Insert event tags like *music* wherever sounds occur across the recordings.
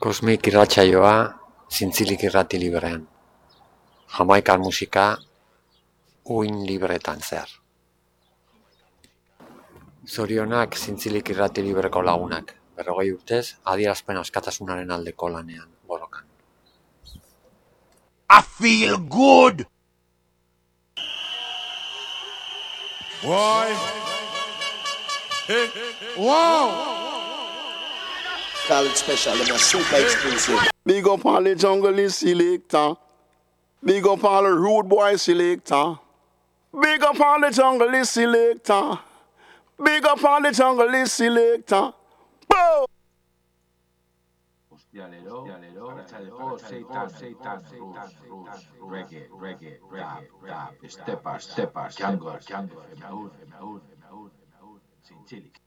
Kosmik irratsaioa zintzilik irrati librean. Jamaikan musika uin libretan zehar. Zorionak zintzilik irrati libreko lagunak. Berrogei urtez, adierazpen askatasunaren aldeko lanean, borokan. I feel good. Why? Wow! College special, them are super exclusive. Big up all the jungle selector. Big up all the rude boy selector. Big up all the jungle selector. Big up all the jungle selector. Boom! Hostialero, hostialero, seitan, seitan, roots, reggae, reggae, rap, rap, steppers, steppers, jungle, jungle, emaud, emaud, emaud, emaud, zintzilik.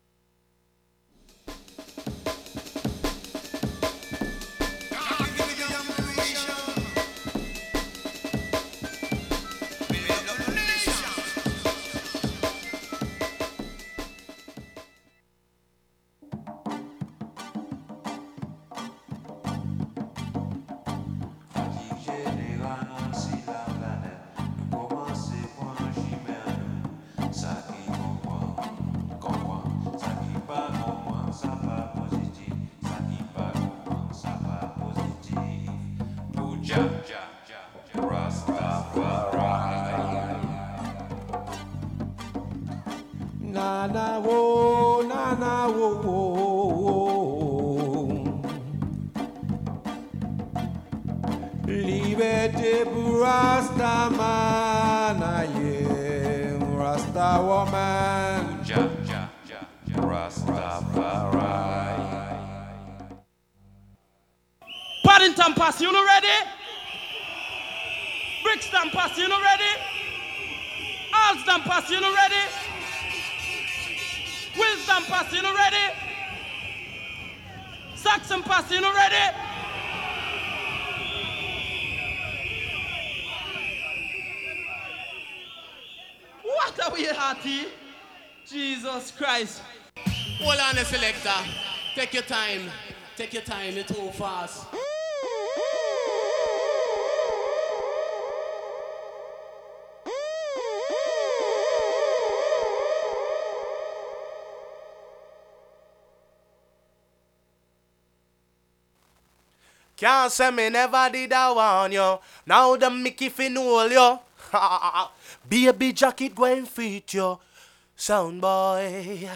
Time. Take your time, it's too fast. Can't say me never did I warn you. Now the Mickey Finn hold you. *laughs* Baby jacket going fit you. Sound boy.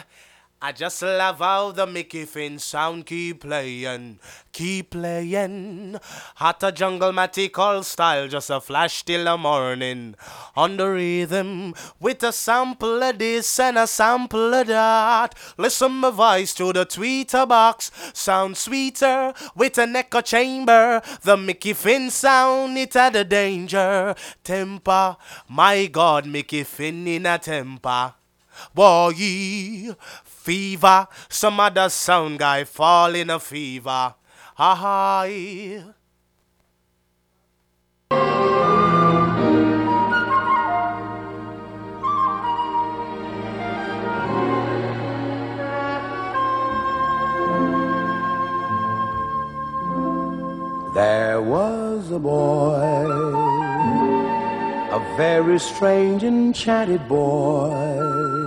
I just love how the Mickey Finn sound keep playing, keep playing. Hotter jungle matical style, just a flash till the morning. On the rhythm, with a sample of this and a sample of that. Listen my voice to the tweeter box, sound sweeter with an echo chamber. The Mickey Finn sound, it had a danger. Temper, my God, Mickey Finn in a temper. Boy, fever. Some other sound guy fall in a fever. Hi. There was a boy, a very strange, enchanted boy.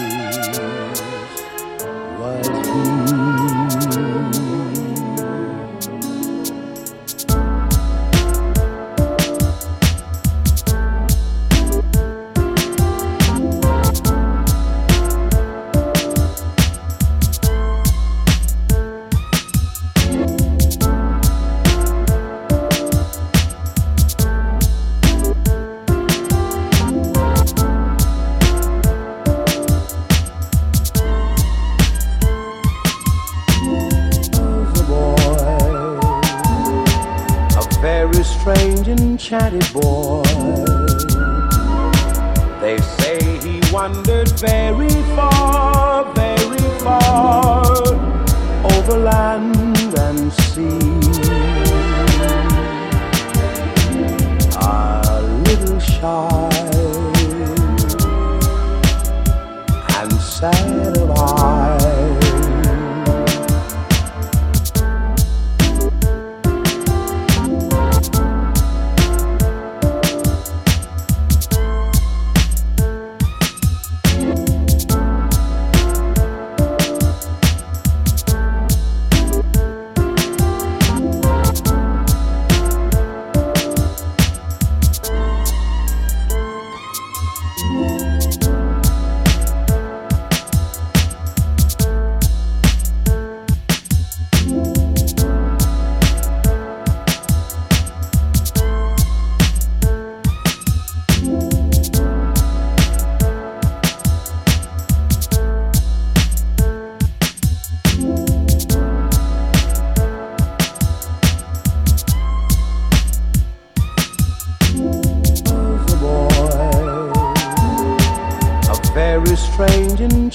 chatty boy. They say he wandered very far, very far over land and sea. A little shy and sad.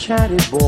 chatty boy.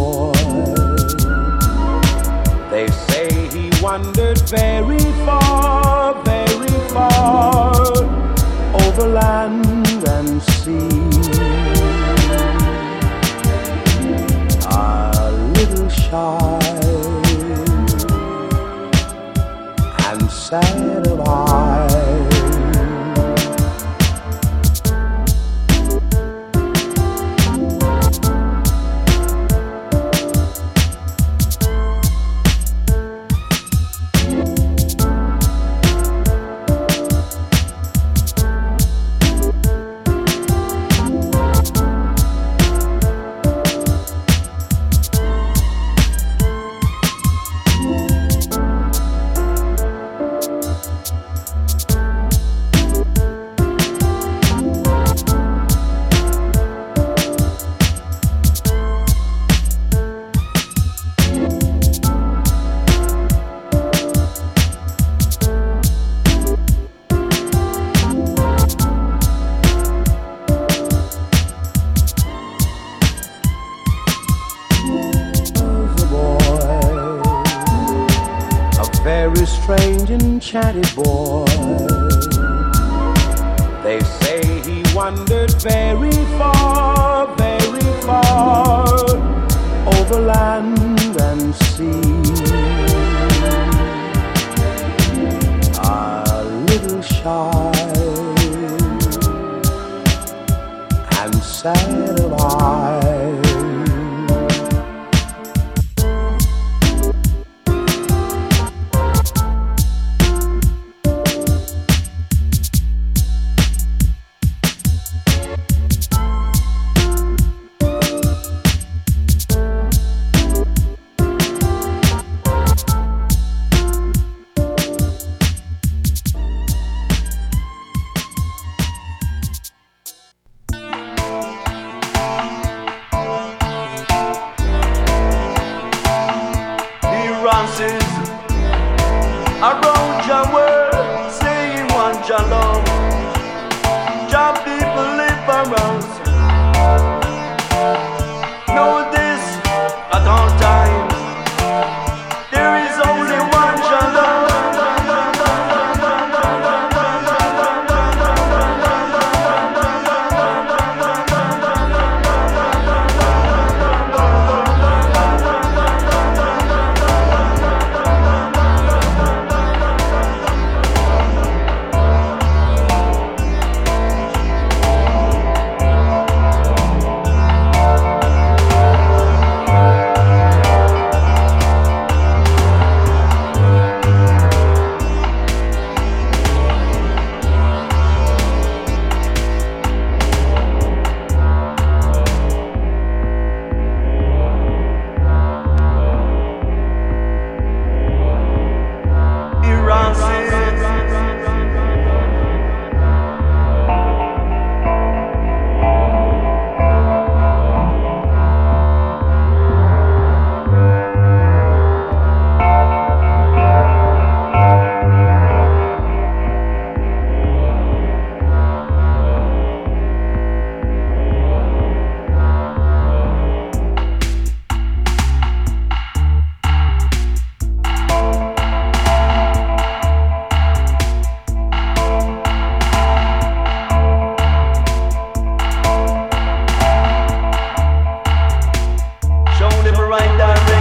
right direction.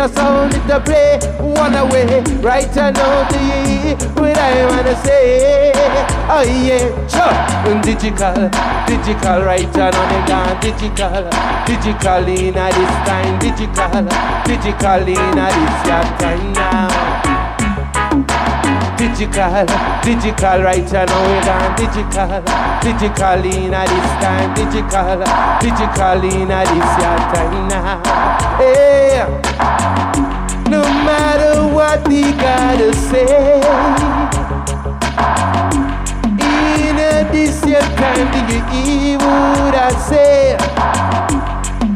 Your son it I play one away. Right I know do you what I wanna say? Oh yeah, sure. Digital, digital, right I know they gone digital. Digital in a this time, digital, digital in a this time now. Digital, digital, right I know we digital. Digital in a this time, digital, digital in a this time now. No matter what they gotta say. In a this time, do you hear what I say?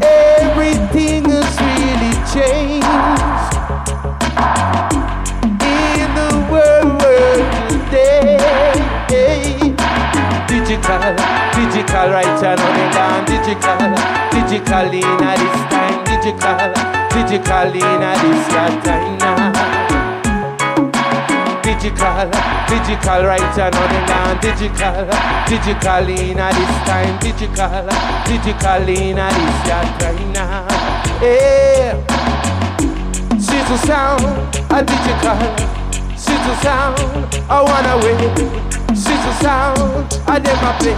Everything has really changed in the world today. Digital, digital, right down, digital, digital in this time, digital, digital in a this time. Digital, digital, right and on the down, digital, digital in a this time, digital, digital in a this time. Yeah. She's a sound, a digital. She's a sound, I wanna win. She's a sound, I never play.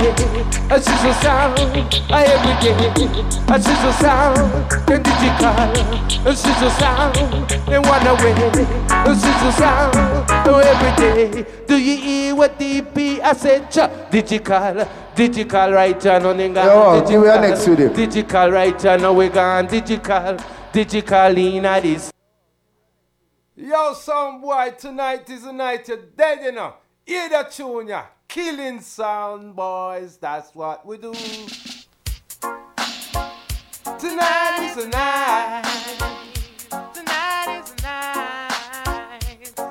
And she's a sound, I every day. And she's a sound, then digital. And she's a sound, then wanna win. And she's a sound, oh every day. Do you hear what DP I said? Cha, digital. Digital right now, on Yo, digital. we are next with him. Digital right now, we gone digital. Digital in a this. Yo, some boy, tonight is the night you're dead, you know. Hear that tune, ya. Killing sound, boys. That's what we do. Tonight is the night. Tonight is the night.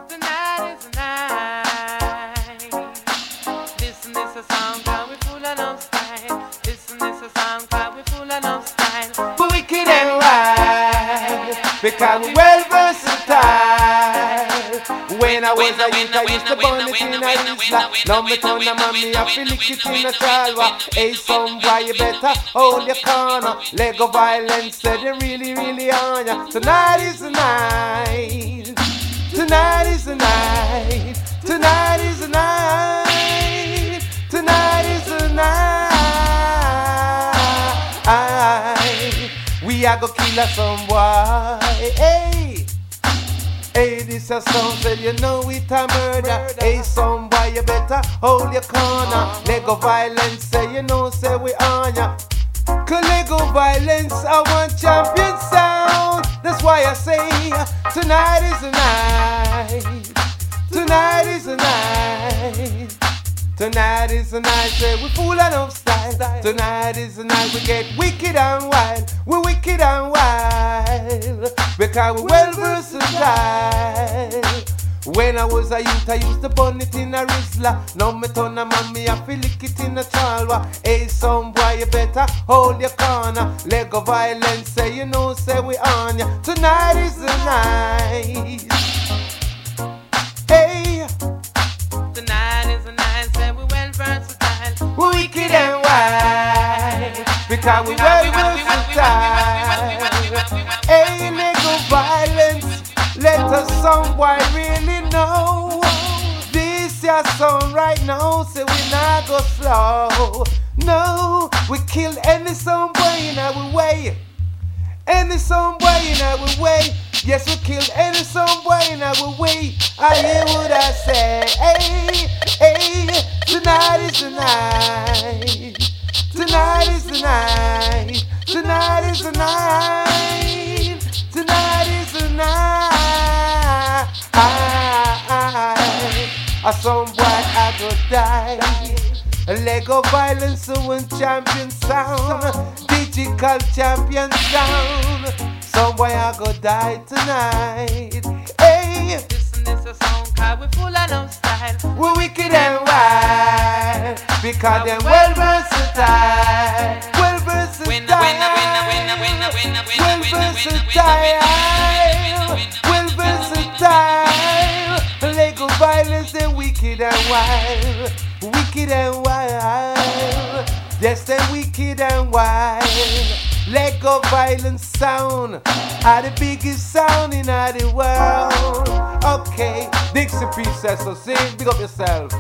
Tonight is the night. Listen, this a wild. Because we well versatile. When I was a youth, I used to burn it in a Rizla. Now me turn a mommy, I feel it in a chalwa. Hey, some boy, you better hold your corner. Lego violence said they really, really on ya. Tonight is the night. Tonight is the night. Tonight is the night. Tonight is the night. We are gonna kill some boy. Hey. Hey, this a song say you know it a murder. Hey, some boy, you better hold your corner. Uh-huh. Lego violence say you know say we on ya. Cause Lego violence I want champion sound. That's why I say tonight is the night. Tonight is the night. Tonight is the night, say we full of style. Tonight is the night we get wicked and wild. We're wicked and wild because we're well versatile. When I was a youth, I used to burn it in a Rizla. Now me turn a mommy, I feel lick it in a chalwa. Hey, some boy, you better hold your corner. Lego violence, say you know, say we on ya. Tonight is the night. Wicked and wild because we well versatile. Hey, Lego violence, let us someone really know. This your song right now, say we not go slow. No, we kill any some boy in our way. Any some boy in our way. Yes, we'll kill any some boy in our way. I hear what I say. Hey, hey, tonight is the night. Tonight is the night. Tonight is the night. Tonight is the night. a some boy I go die. Lego violence so champion sound, digital champions down. Some boy I go die tonight. Hey, Listen, this a song cause we full of no style. we wicked and wild because them well versatile, well versatile, Winner, winner, winner, winner, winner, winner, well winner, winner, winner, versatile, well versatile. Lego violence they wicked and wild, wicked and wild. Yes, they're wicked and wild. Let go violent sound are the biggest sound in the world. Okay, Dixie Princess, so sing, big up yourself.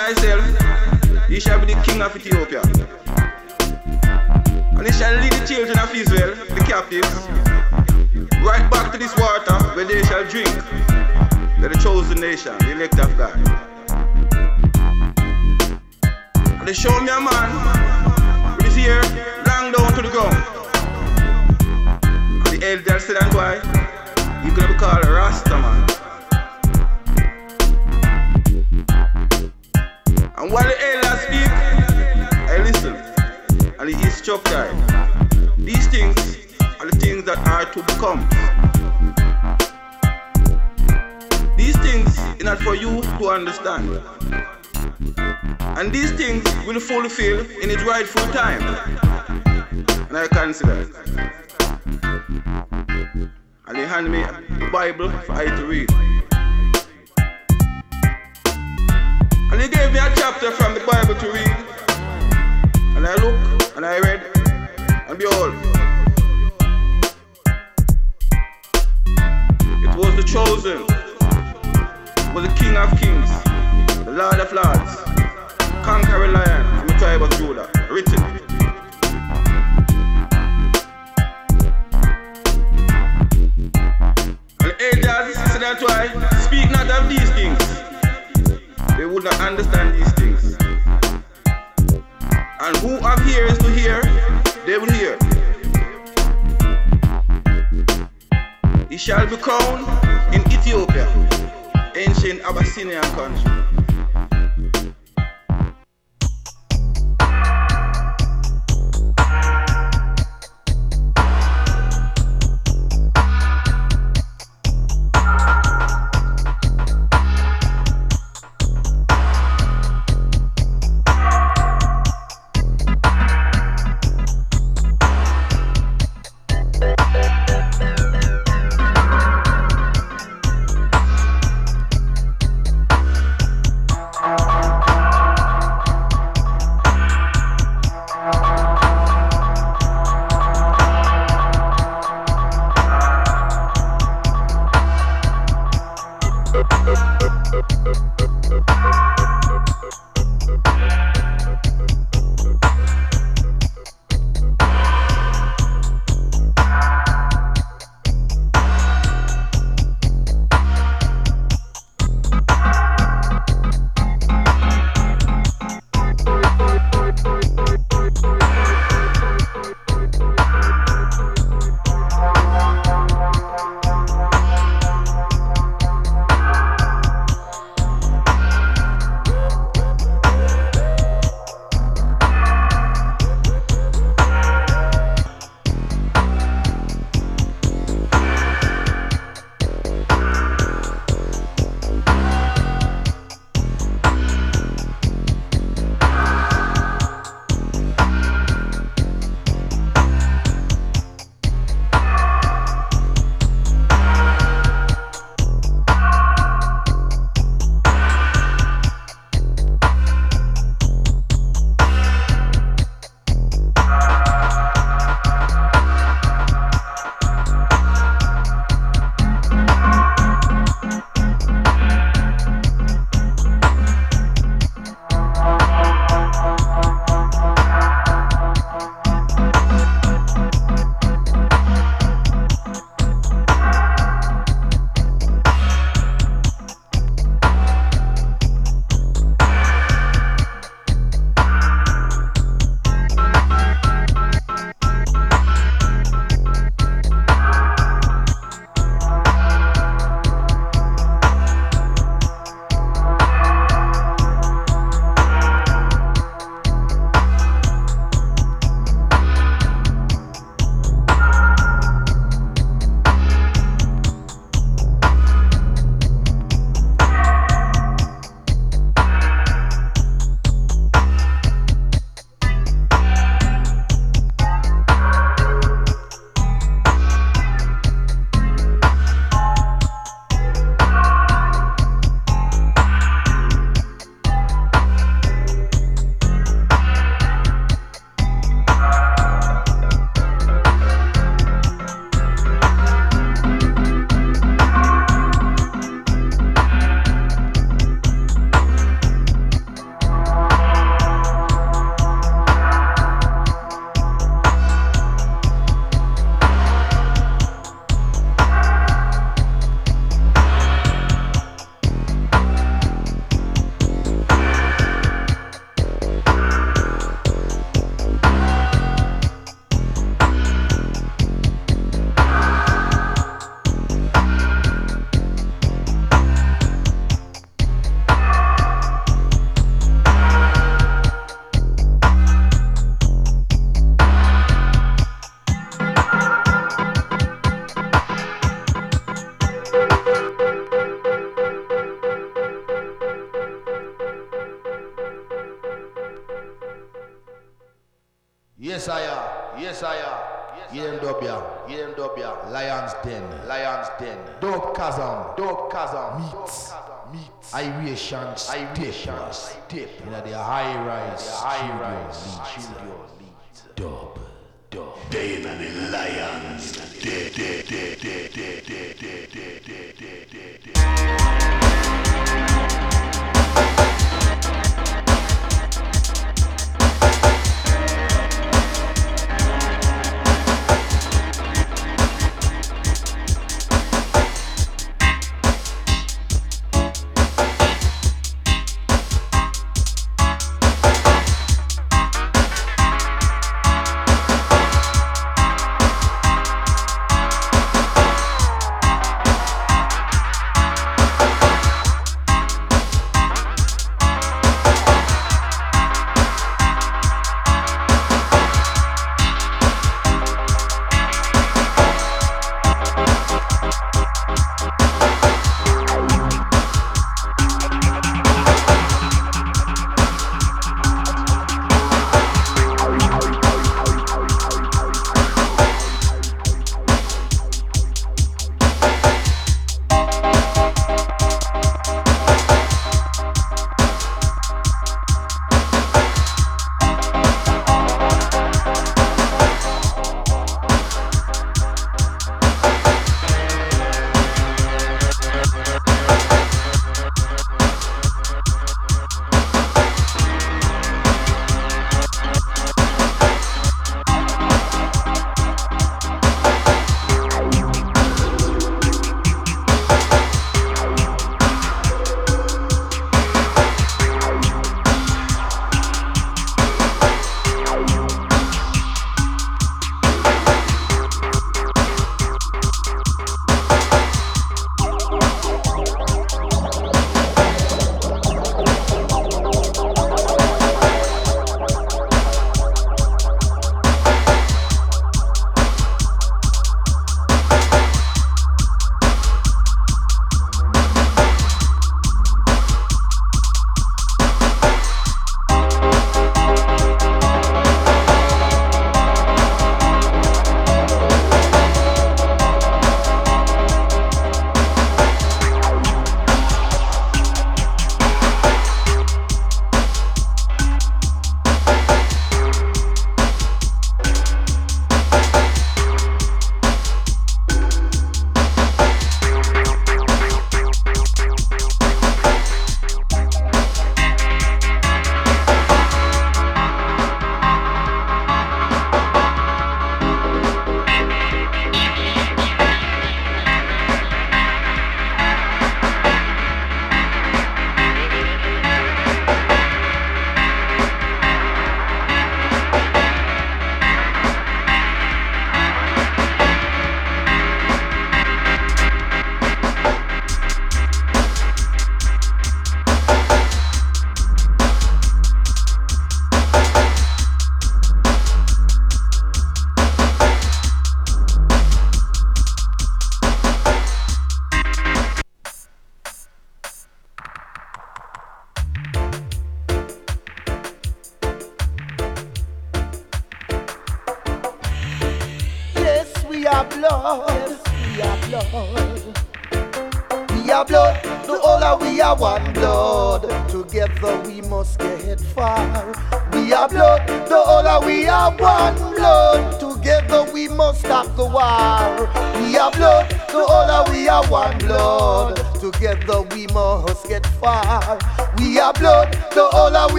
Thyself, he shall be the king of Ethiopia. And he shall lead the children of Israel, the captives, right back to this water where they shall drink. They're the chosen nation, the elect of God. And they show me a man with his hair long down to the ground. And the elder said unto I, you could be called a Rasta And while the elder speak, I listen. And he is struck I. These things are the things that are to become. These things are not for you to understand. And these things will fulfill in its rightful time. And I consider it. And he hand me the Bible for I to read. And he gave me a chapter from the Bible to read. And I look and I read, and behold, it was the chosen, it was the King of Kings, the Lord of Lords, conquering lion from the tribe of Judah, written. Would not understand these things. And who have ears to hear, they will hear. He shall be crowned in Ethiopia, ancient Abyssinian country.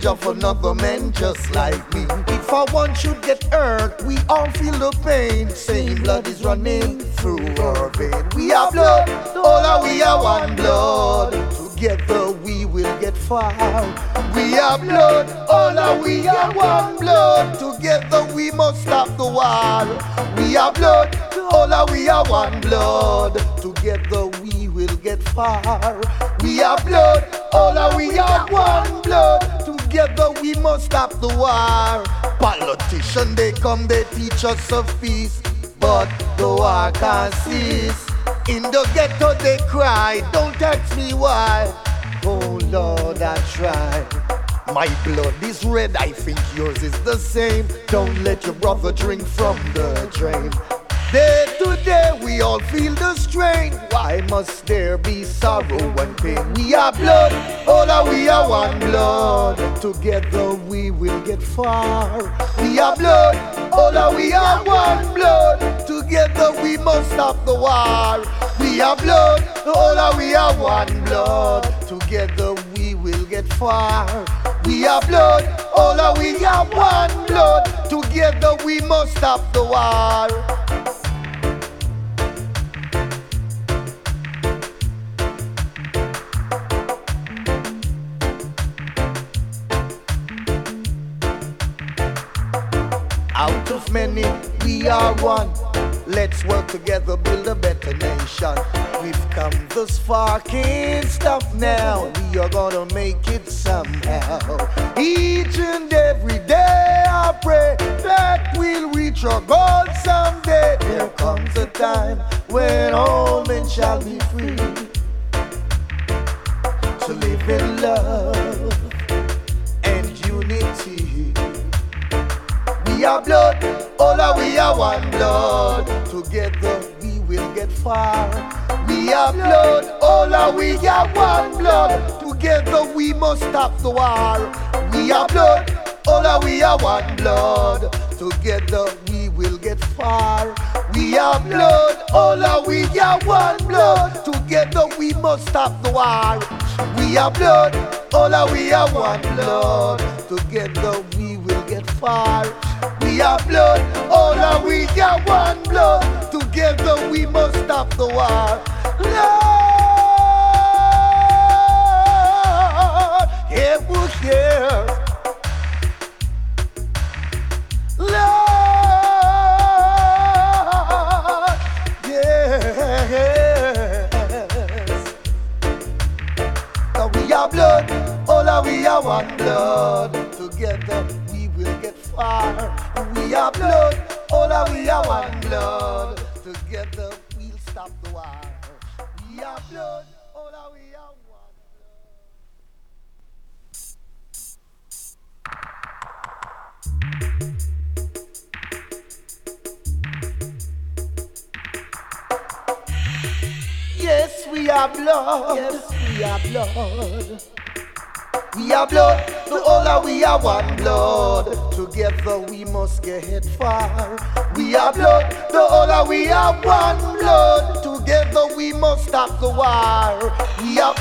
bridge of another man just like me. If I one should get hurt, we all feel the pain. Same blood is running through our veins. We are blood, all are we are one blood. Together we will get far. We are blood, all are we are one blood. Together we must stop the war. We are blood, all are we are one blood. Together we will get far. We are blood, all are we are one blood. Politicians they come, they teach us of peace, but the war can't cease. In the ghetto they cry, don't ask me why. Oh Lord, I try. My blood is red, I think yours is the same. Don't let your brother drink from the drain. Day to day we all feel the strain. Why must there be sorrow and pain? We are blood, all are we are one blood. Together we will get far. We are blood, all are we are one blood. Together we must stop the war. We are blood, all are we are one blood. Together we will get far. We are blood, all are we are one blood. Together we must stop the war. Many, we are one. Let's work together, build a better nation. We've come this far, can't stop now. We are gonna make it somehow. Each and every day I pray that we'll reach our goal someday. There comes a time when all men shall be free to live in love and unity. We are blood, all are we are one blood. Together we will get far. We are blood, all are we are one blood. Together we must stop the war. We are blood, all are we are one blood. Together we will get far. We are blood, all are we are one blood. Together we must stop the war. We are blood, all are we are one blood. Together we will get far. We are blood, all are we are one blood. Together we must stop the war. Lord, it was here. Lord, yes. Cause we are blood, all are we are one blood. Together we We are blood, all are we are one blood. Together we'll stop the war. We are blood, all are we are one. blood. Yes, we are blood. Yes, we are blood. We are blood, the are we are one blood. Together we must get far. We are blood, the are we are one blood. Together we must stop the war. We are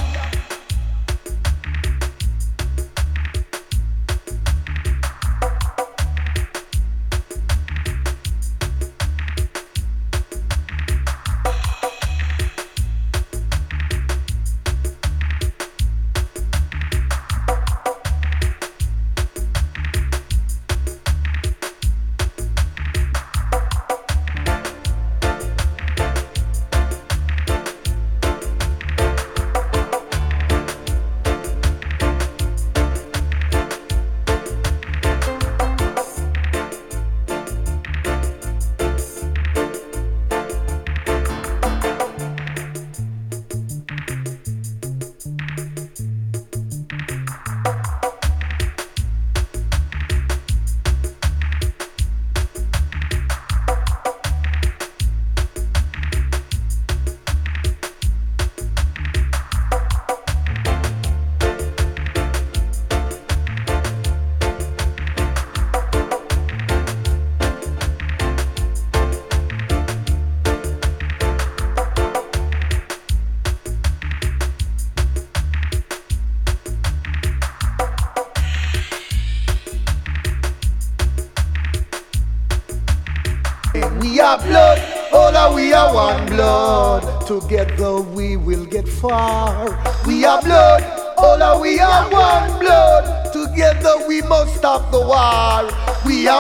Together we will get far. We are blood, all are we are one blood. Together we must stop the war. We are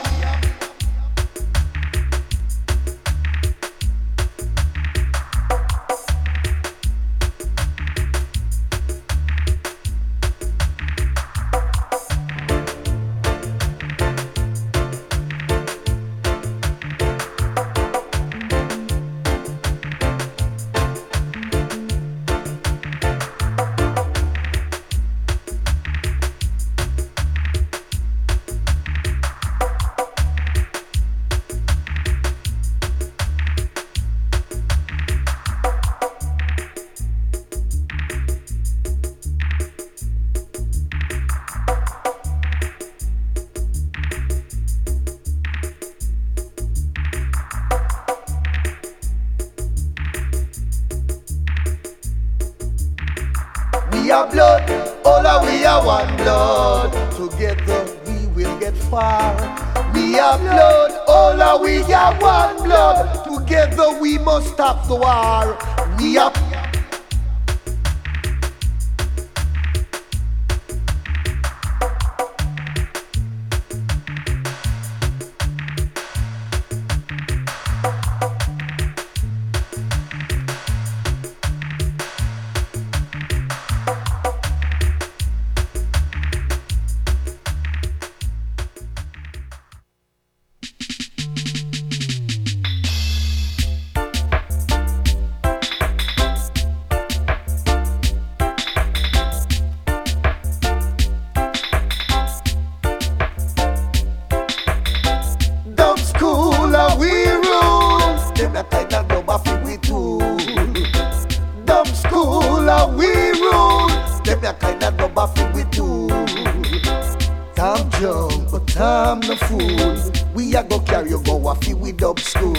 time no fool. We a go carry you go afi we dub school.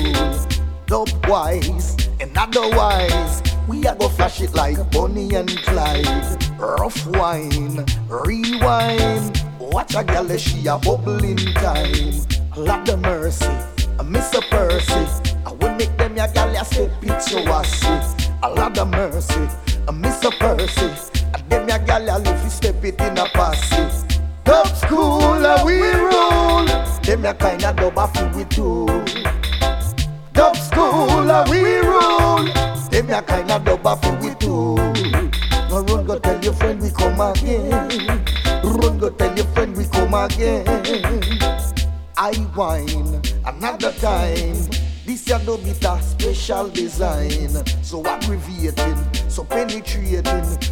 Dub wise and otherwise. We a go flash it like Bonnie and Clyde. Rough wine, rewind. Watch a gal she a bubbling time. Lord the mercy, I miss a Percy. I will make them ya gal ya it so I see. A lot of mercy, I miss a Percy. And them ya gal ya you step it in a passy. Top school we rule. Them ya kinda dub a feel we do. Top school uh, we rule. Them ya kinda dub a feel we do. Now run go tell your friend we come again. Run go tell your friend we come again. I whine another time. This ya no bit a special design. So aggravating, so penetrating.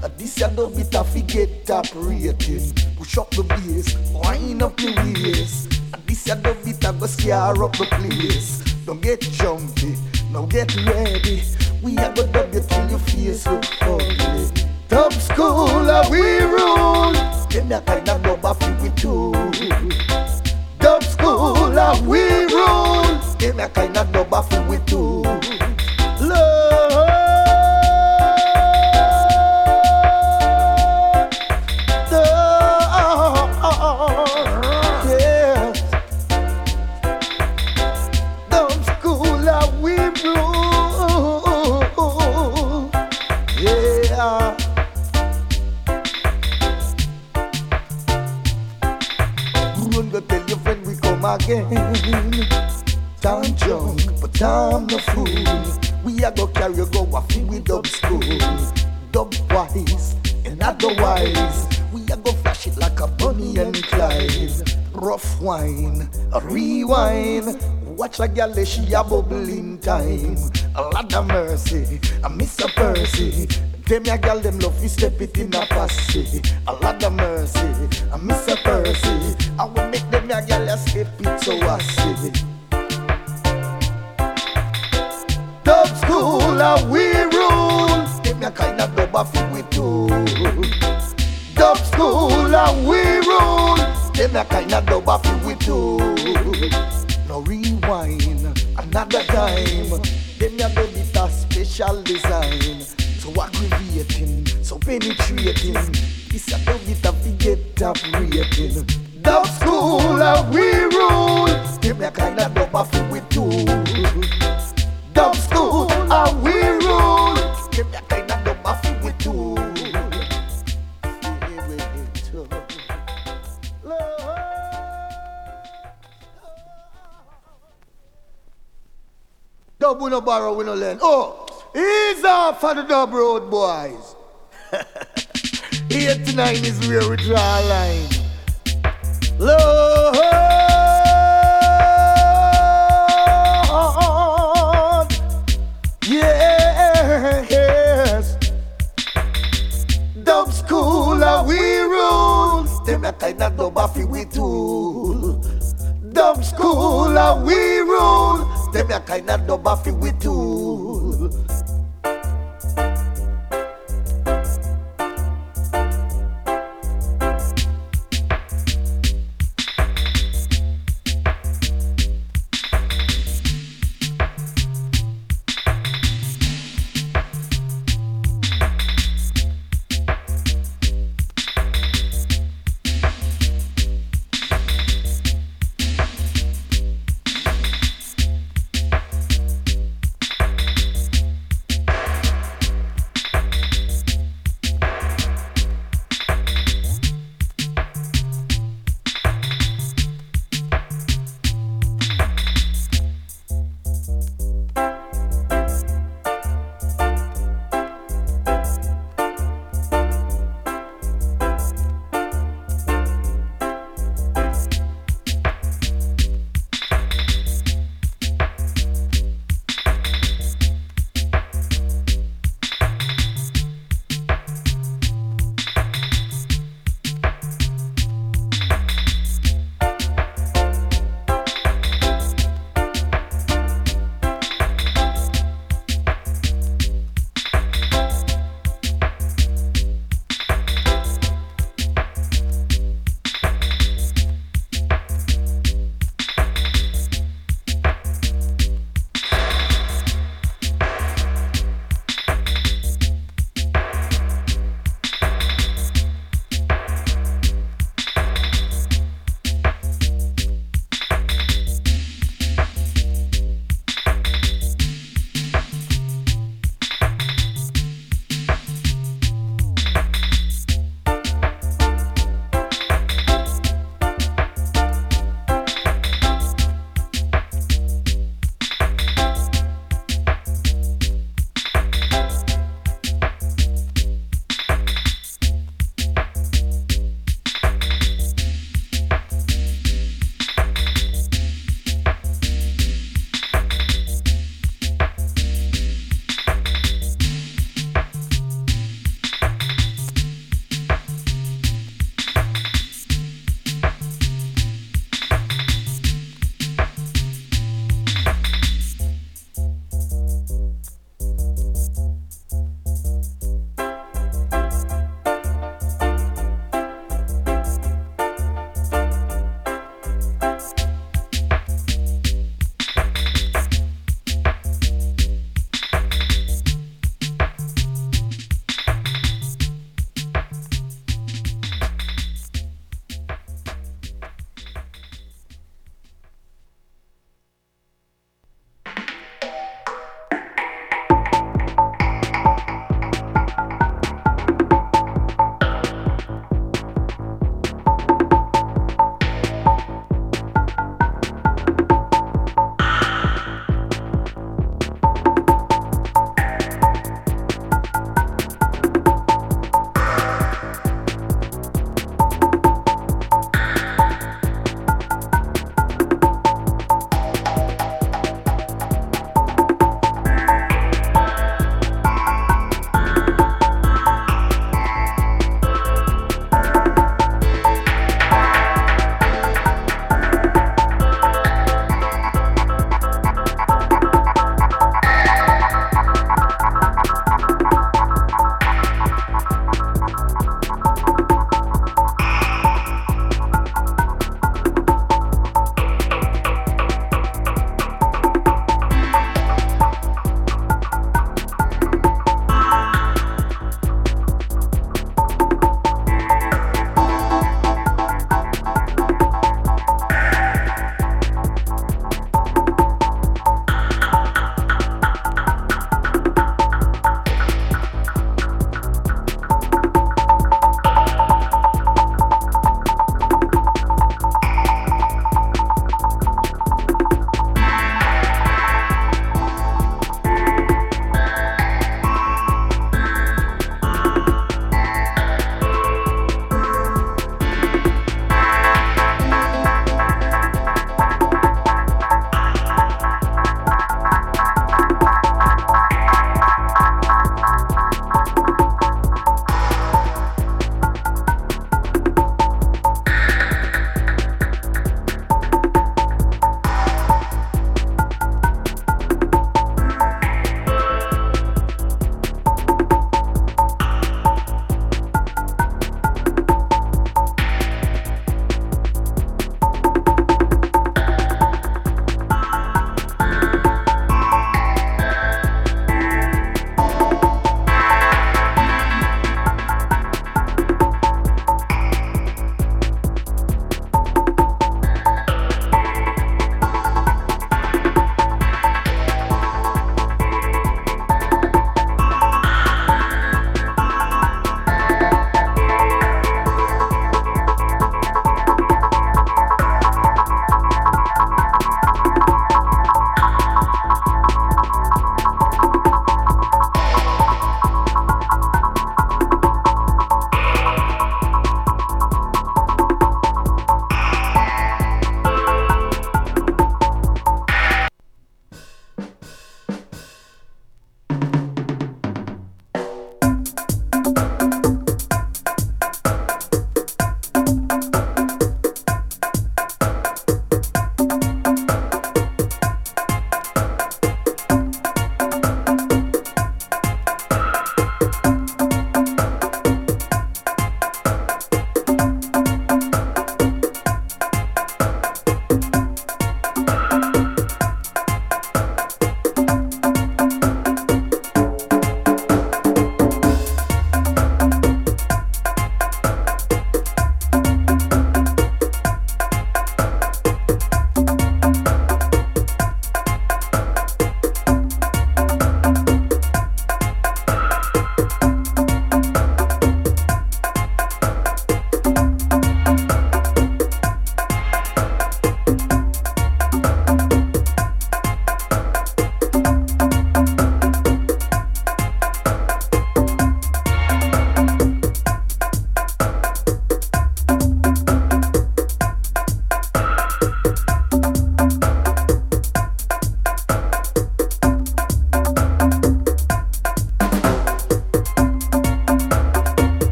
Uh, This ya no bit a forget top rating. Push up the bass, wind up the waist. This ya no a go scare up the place. Don't get jumpy, now get ready. We a go dub you till your face look ugly. Top school uh, we rule. Them ya kind of dub a feel we too. Dub school uh, we rule. Them a kind of dub a feel we too. Again. Time drunk, but time no fool. We a go carry go feel with dub school. Dub wise and otherwise. We a go flash it like a Bonnie and Clyde. Rough wine, a rewind. Watch a gal she a bubbling time. A lot of mercy, a miss a Percy. Them ya gal them love you step it in a passy. A lot of mercy, a miss a Percy. I will make them ya gal ya step it so I see. Dub school uh, we rule. Them ya kind of dub a we too. Dub school uh, we rule. Them ya kind of dub a we too. Now rewind another time. Them ya do it a special design. So aggravating, so penetrating. This a dub it a forget top rating. Dub school uh, we rule. Them ya kind of dub feel we too. Dub school, and we rule. Me a kind of dub off we do. Dub we no borrow, we no lend. Oh, ease off for the dub road, boys. *laughs* 89 is where we draw a line. Lord,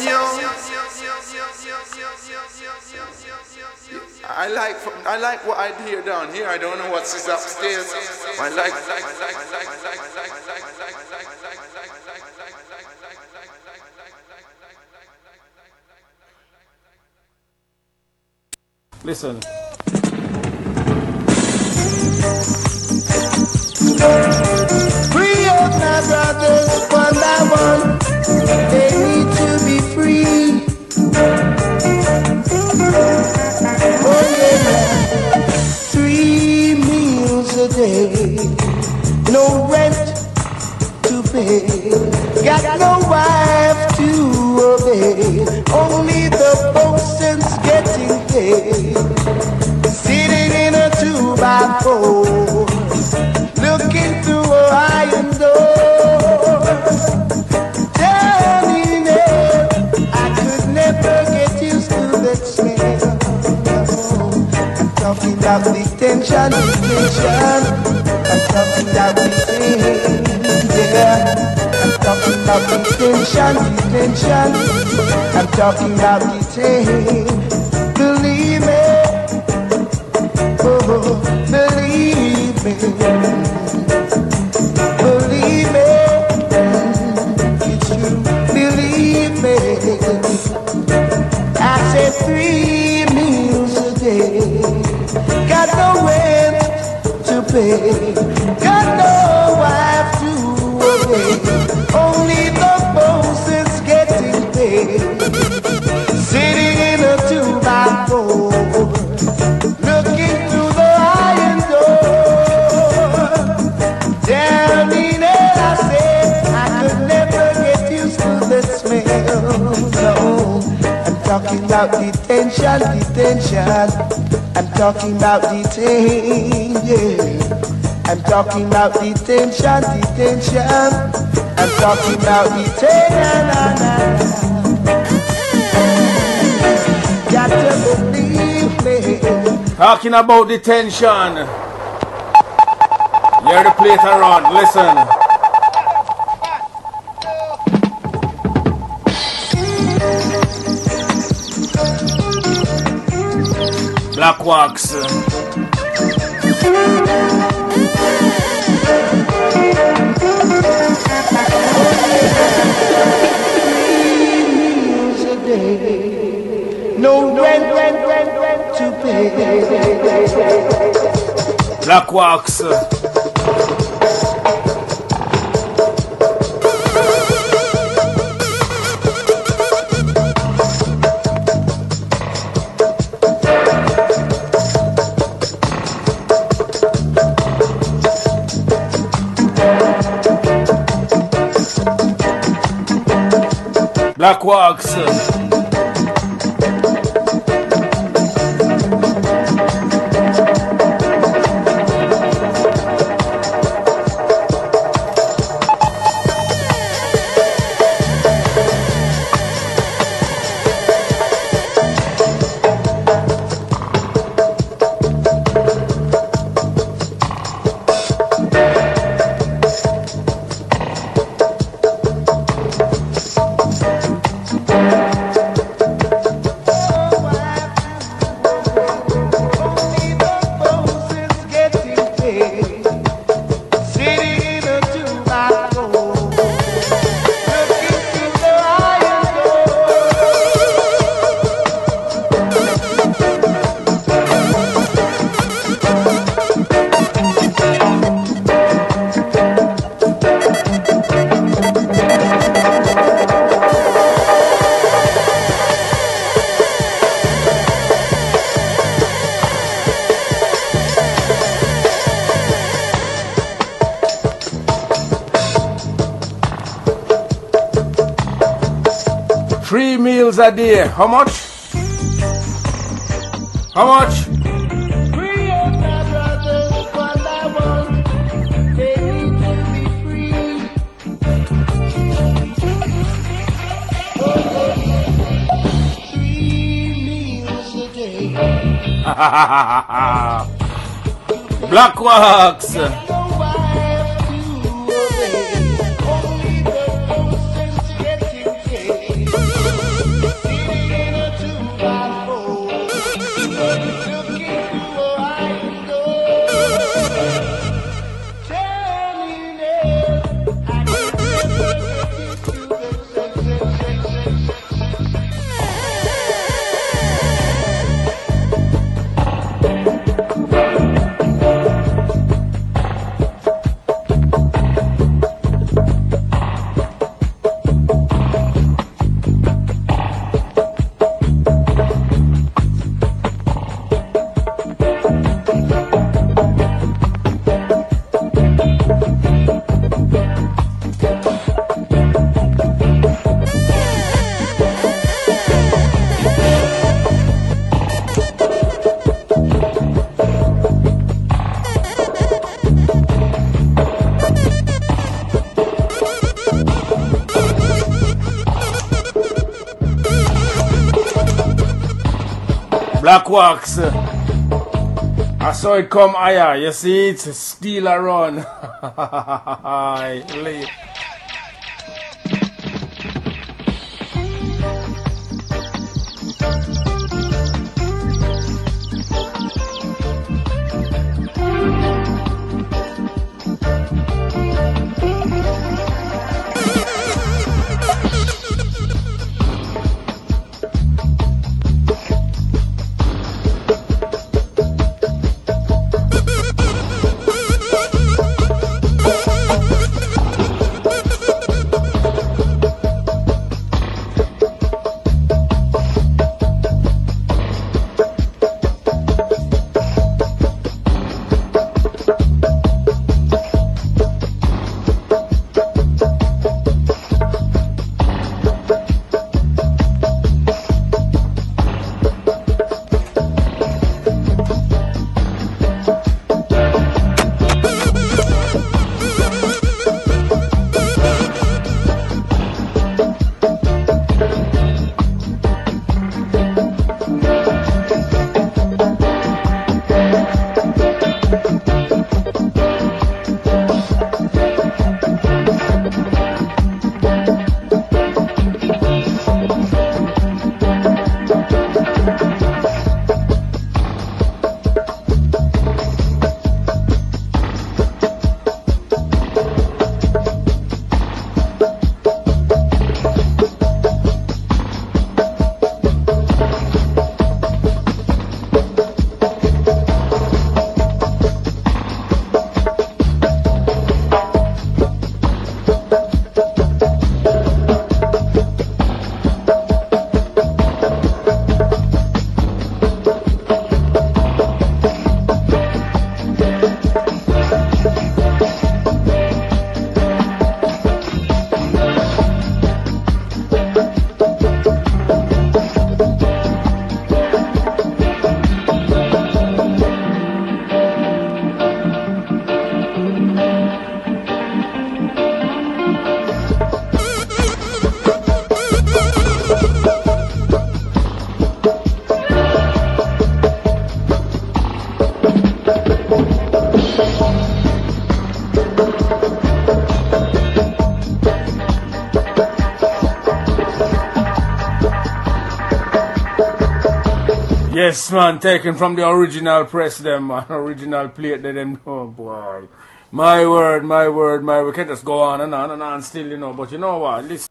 you. I like I like what I hear down here. I don't know what's is upstairs. I like. Listen. Meals a day, no rent to pay, got no wife to obey. Only the bosun's getting paid, sitting in a two by four talking about tension, the tension. I'm talking about the pain, yeah. I'm talking about the tension, the tension. I'm talking about the pain. Believe me, oh, believe me. Got no wife to. Only the boss is getting paid. Sitting in a two by four. Looking through the iron door. I said I could never get used to the smell. No, I'm talking about detention, detention. I'm talking about detain, yeah. I'm talking about detention, detention. I'm talking about detain, na, na, na. Got to believe me. Talking about detention. Hear the plate around. Listen. Black Wax. meals a day. No rent, rent, rent, rent to pay. Black Wax. Black Wax. A. How much? How much? *laughs* Black Wax. Black Wax. I saw it come higher. You see it's still a run. *laughs* Yes, man, taken from the original press, them, man. *laughs* Original plate, them. Oh, boy. My word, my word, my word. We can just go on and on and on still, you know. But you know what? Listen.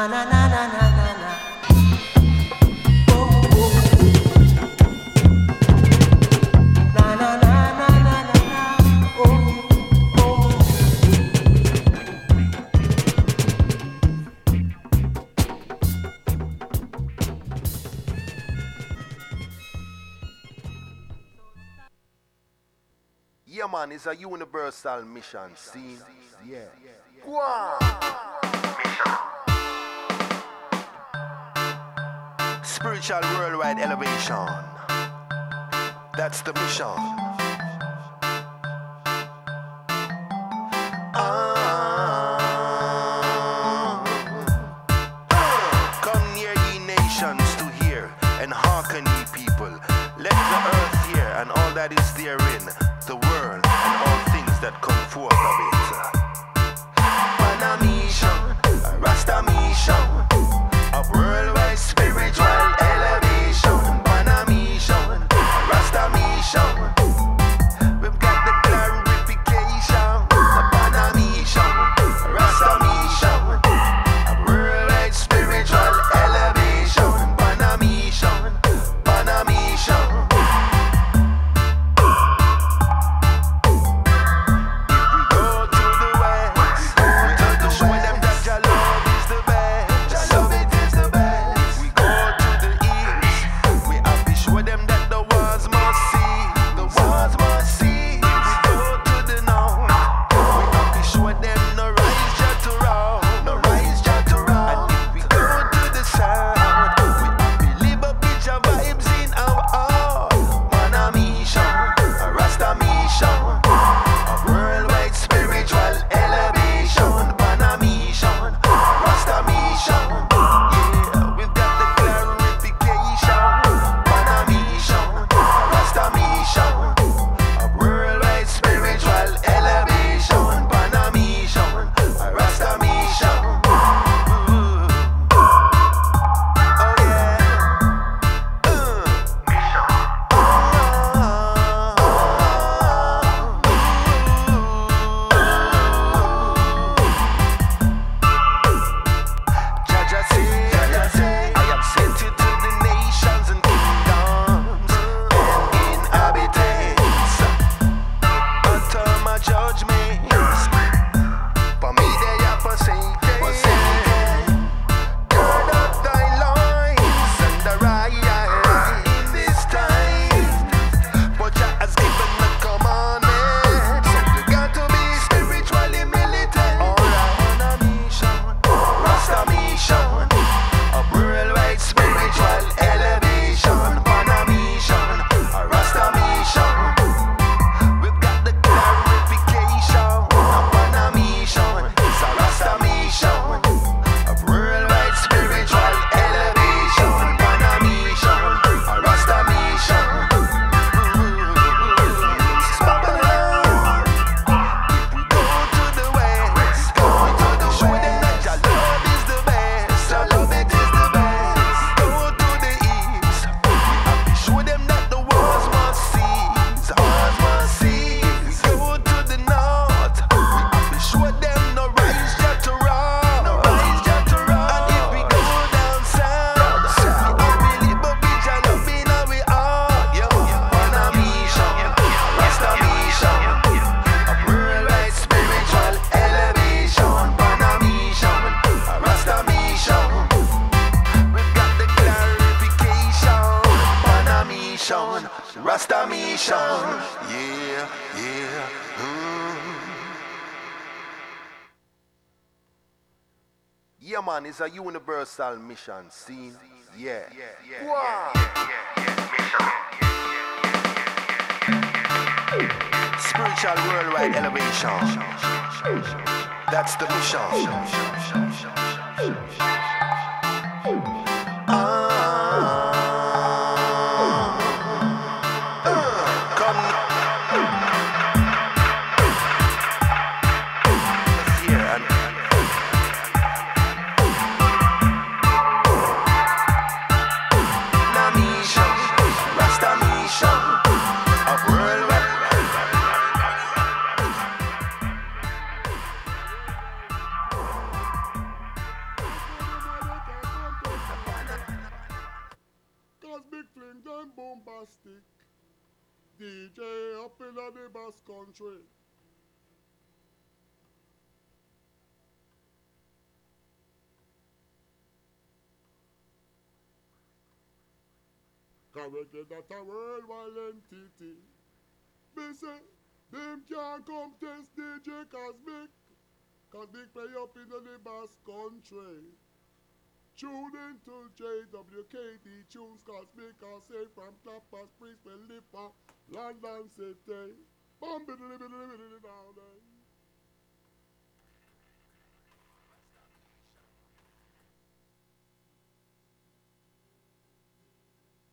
Yeah, man, it's a universal mission, scene. Yeah. Wow. Spiritual worldwide elevation. That's the mission. Ah. Come near ye nations to hear and ye people. Let the earth hear and all that is therein is a universal mission. Scene? Yeah. Wow. Spiritual worldwide elevation. That's the mission. Tune into JWKD tunes, cause make us safe from clappers, priest, believer, London City. Bum, down